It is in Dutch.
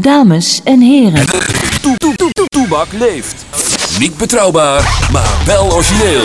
Dames en heren. Toe, toe, toe, Toebak leeft. Niet betrouwbaar, maar wel origineel.